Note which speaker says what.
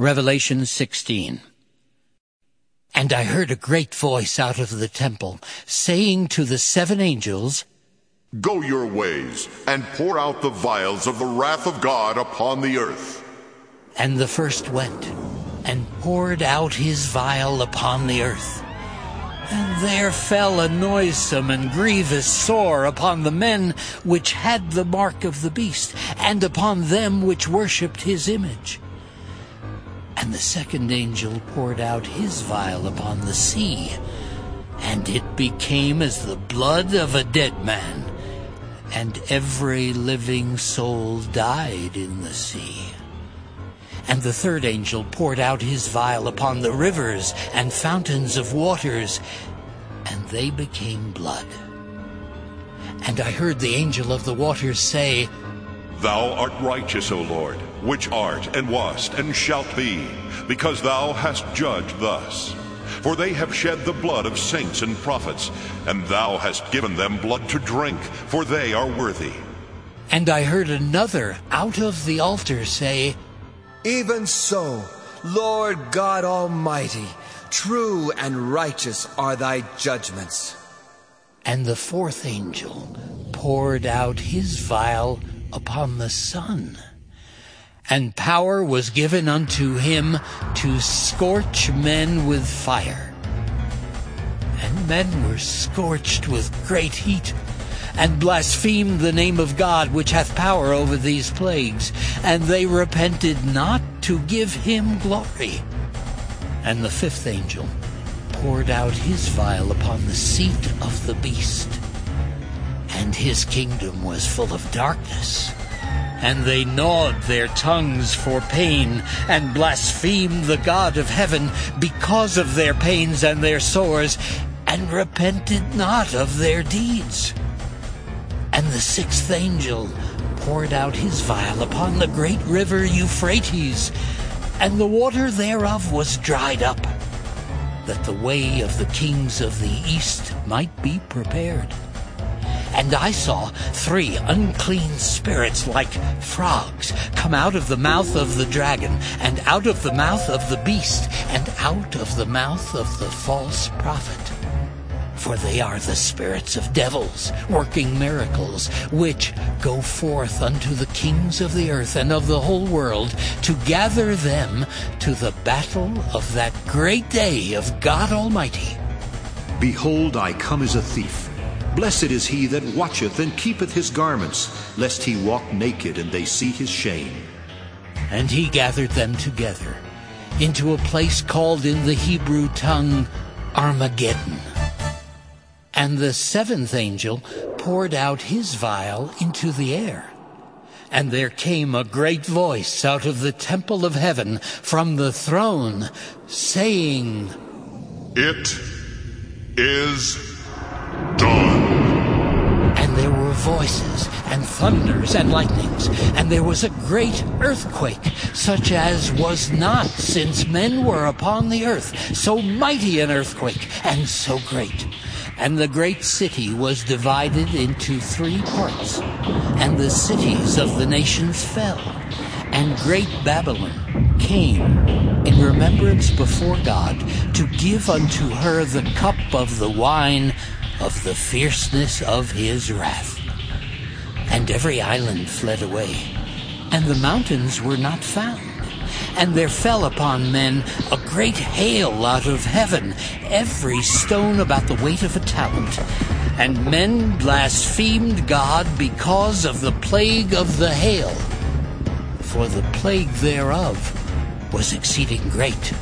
Speaker 1: Revelation 16. And I heard a great voice out of the temple, saying to the seven angels,
Speaker 2: Go your ways, and pour out the vials of the wrath of God upon the earth.
Speaker 1: And the first went, and poured out his vial upon the earth. And there fell a noisome and grievous sore upon the men which had the mark of the beast, and upon them which worshipped his image. And the second angel poured out his vial upon the sea, and it became as the blood of a dead man, and every living soul died in the sea. And the third angel poured out his vial upon the rivers and fountains of waters, and they became blood. And I heard the angel of the waters say,
Speaker 2: Thou art righteous, O Lord, which art and wast and shalt be, because thou hast judged thus. For they have shed the blood of saints and prophets, and thou hast given them blood to drink, for they are worthy.
Speaker 1: And I heard another out of the altar say,
Speaker 3: Even so, Lord God Almighty, true and righteous are thy judgments.
Speaker 1: And the fourth angel poured out his vial upon the sun. And power was given unto him to scorch men with fire. And men were scorched with great heat, and blasphemed the name of God which hath power over these plagues, and they repented not to give him glory. And the fifth angel poured out his vial upon the seat of the beast and his kingdom was full of darkness. And they gnawed their tongues for pain, and blasphemed the God of heaven because of their pains and their sores, and repented not of their deeds. And the sixth angel poured out his vial upon the great river Euphrates, and the water thereof was dried up, that the way of the kings of the east might be prepared. And I saw three unclean spirits like frogs come out of the mouth of the dragon, and out of the mouth of the beast, and out of the mouth of the false prophet. For they are the spirits of devils, working miracles, which go forth unto the kings of the earth and of the whole world, to gather them to the battle of that great day of God Almighty.
Speaker 4: Behold, I come as a thief. Blessed is he that watcheth and keepeth his garments, lest he walk naked and they see his shame.
Speaker 1: And he gathered them together into a place called in the Hebrew tongue Armageddon. And the seventh angel poured out his vial into the air. And there came a great voice out of the temple of heaven from the throne, saying,
Speaker 2: It is done.
Speaker 1: Were voices, and thunders, and lightnings, and there was a great earthquake, such as was not since men were upon the earth, so mighty an earthquake, and so great. And the great city was divided into three parts, and the cities of the nations fell. And great Babylon came in remembrance before God to give unto her the cup of the wine of the fierceness of his wrath. Every island fled away, and the mountains were not found. And there fell upon men a great hail out of heaven, every stone about the weight of a talent. And men blasphemed God because of the plague of the hail, for the plague thereof was exceeding great.